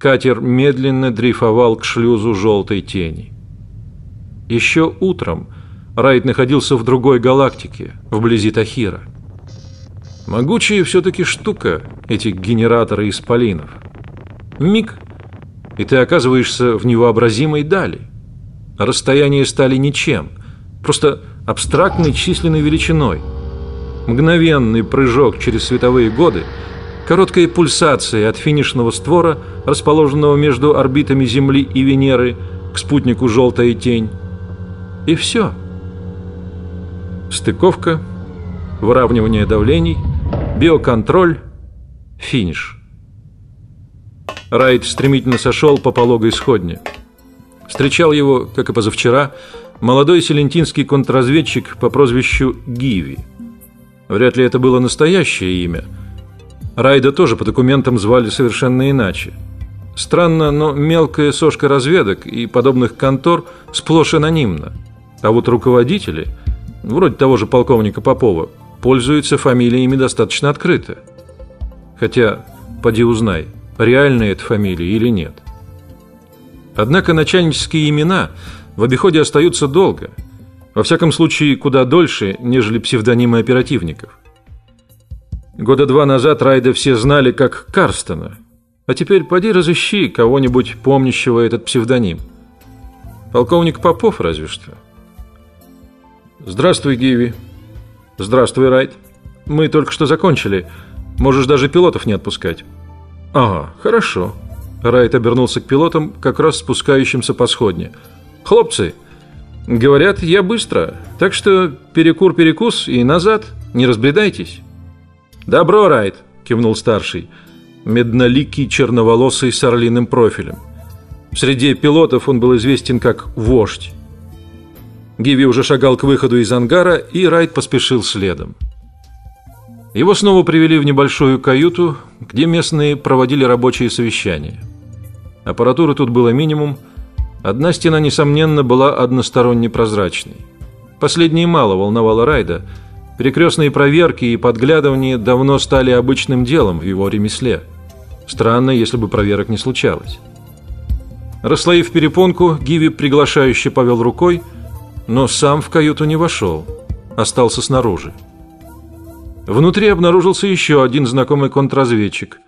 Катер медленно дрейфовал к шлюзу желтой тени. Еще утром Райт находился в другой галактике, вблизи Тахира. Могучая все-таки штука эти генераторы исполинов. Миг, и ты оказываешься в невообразимой дали. Расстояния стали ничем, просто абстрактной численной величиной. Мгновенный прыжок через световые годы, короткая пульсация от финишного створа, расположенного между орбитами Земли и Венеры, к спутнику «Желтая тень», и все. Стыковка, выравнивание давлений, биоконтроль, финиш. Райт стремительно сошел по пологой сходне. Встречал его, как и позавчера, молодой селентинский контрразведчик по прозвищу Гиви. Вряд ли это было настоящее имя. Райда тоже по документам звали совершенно иначе. Странно, но мелкая сошка разведок и подобных контор сплошь анонимна. А вот руководители, вроде того же полковника Попова, пользуются фамилиями достаточно открыто. Хотя, поди узнай, реальная это фамилия или нет. Однако начальнические имена в обиходе остаются долго, во всяком случае куда дольше, нежели псевдонимы оперативников. Года два назад Райда все знали как Карстона, а теперь поди разыщи кого-нибудь помнящего этот псевдоним. Полковник Попов разве что. Здравствуй, Гиви. Здравствуй, Райт. Мы только что закончили. Можешь даже пилотов не отпускать. Ага, хорошо. Райт обернулся к пилотам, как раз спускающимся по сходне. Хлопцы, говорят, я быстро, так что перекур-перекус и назад, не разбредайтесь. Добро, Райт, кивнул старший, медноликий черноволосый с орлиным профилем. Среди пилотов он был известен как вождь. Гиви уже шагал к выходу из ангара, и Райт поспешил следом. Его снова привели в небольшую каюту, где местные проводили рабочие совещания. Аппаратуры тут было минимум. Одна стена несомненно была односторонне прозрачной. Последнее мало волновало Райда. Перекрестные проверки и подглядывания давно стали обычным делом в его ремесле. Странно, если бы проверок не случалось. Расслоив перепонку, Гиви приглашающе повел рукой но сам в каюту не вошел, остался снаружи. Внутри обнаружился еще один знакомый контрразведчик,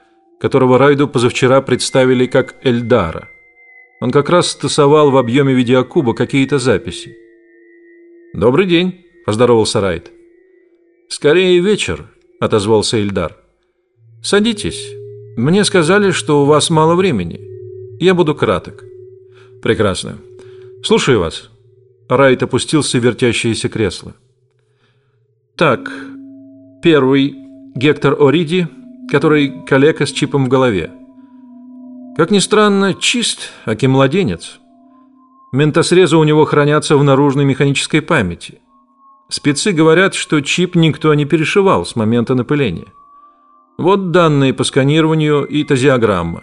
которого Райду позавчера представили как Эльдара. Он как раз тасовал в объеме видеокуба какие-то записи. «Добрый день», – поздоровался Райд. «Скорее вечер», – отозвался Эльдар. «Садитесь. Мне сказали, что у вас мало времени. Я буду краток». «Прекрасно. Слушаю вас». Райт опустился в вертящееся кресло. Так, первый Гектор Ориди, который калека с чипом в голове. Как ни странно, чист, аки младенец. Ментосрезы у него хранятся в наружной механической памяти. Спецы говорят, что чип никто не перешивал с момента напыления. Вот данные по сканированию и тазиограмма.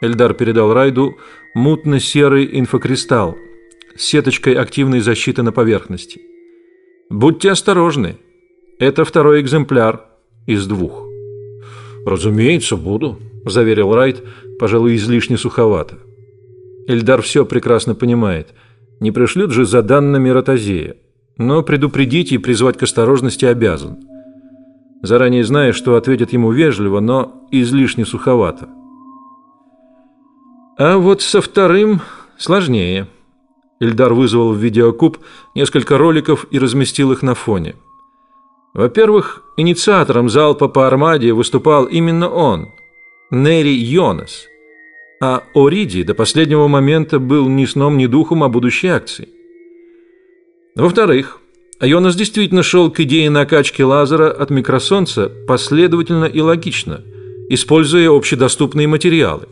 Эльдар передал Райду мутно-серый инфокристалл, сеточкой активной защиты на поверхности. Будьте осторожны. Это второй экземпляр из двух. Разумеется, буду, заверил Райт, пожалуй, излишне суховато. Эльдар все прекрасно понимает. Не пришлют же за данными ротозея, но предупредить и призвать к осторожности обязан. Заранее зная, что ответят ему вежливо, но излишне суховато. А вот со вторым сложнее. Ильдар вызвал в видеокуб несколько роликов и разместил их на фоне. Во-первых, инициатором залпа по Армаде выступал именно он, Нери Йонас, а Ориди до последнего момента был ни сном, ни духом о будущей акции. Во-вторых, Йонас действительно шел к идее накачки лазера от микросолнца последовательно и логично, используя общедоступные материалы.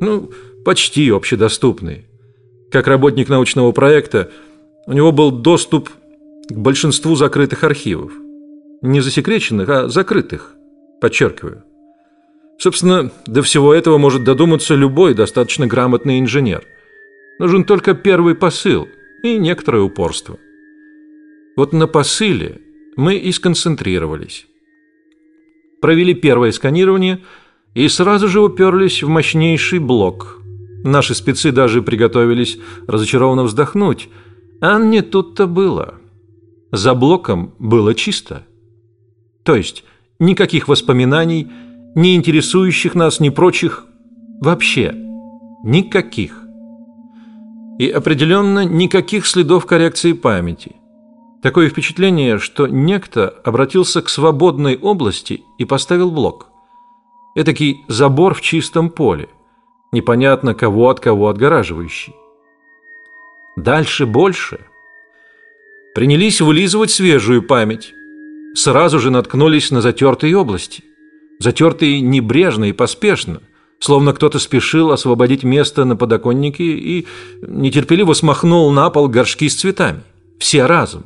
Ну, почти общедоступные. Как работник научного проекта, у него был доступ к большинству закрытых архивов. Не засекреченных, а закрытых, подчеркиваю. Собственно, до всего этого может додуматься любой достаточно грамотный инженер. Нужен только первый посыл и некоторое упорство. Вот на посыле мы и сконцентрировались. Провели первое сканирование и сразу же уперлись в мощнейший блок. Наши спецы даже приготовились разочарованно вздохнуть, а не тут-то было. За блоком было чисто. То есть никаких воспоминаний, не интересующих нас, ни прочих, вообще никаких. И определенно никаких следов коррекции памяти. Такое впечатление, что некто обратился к свободной области и поставил блок. Этакий забор в чистом поле, непонятно кого от кого отгораживающий. Дальше больше. Принялись вылизывать свежую память. Сразу же наткнулись на затертые области. Затертые небрежно и поспешно – словно кто-то спешил освободить место на подоконнике и нетерпеливо смахнул на пол горшки с цветами. Все разом.